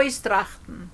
eus trachten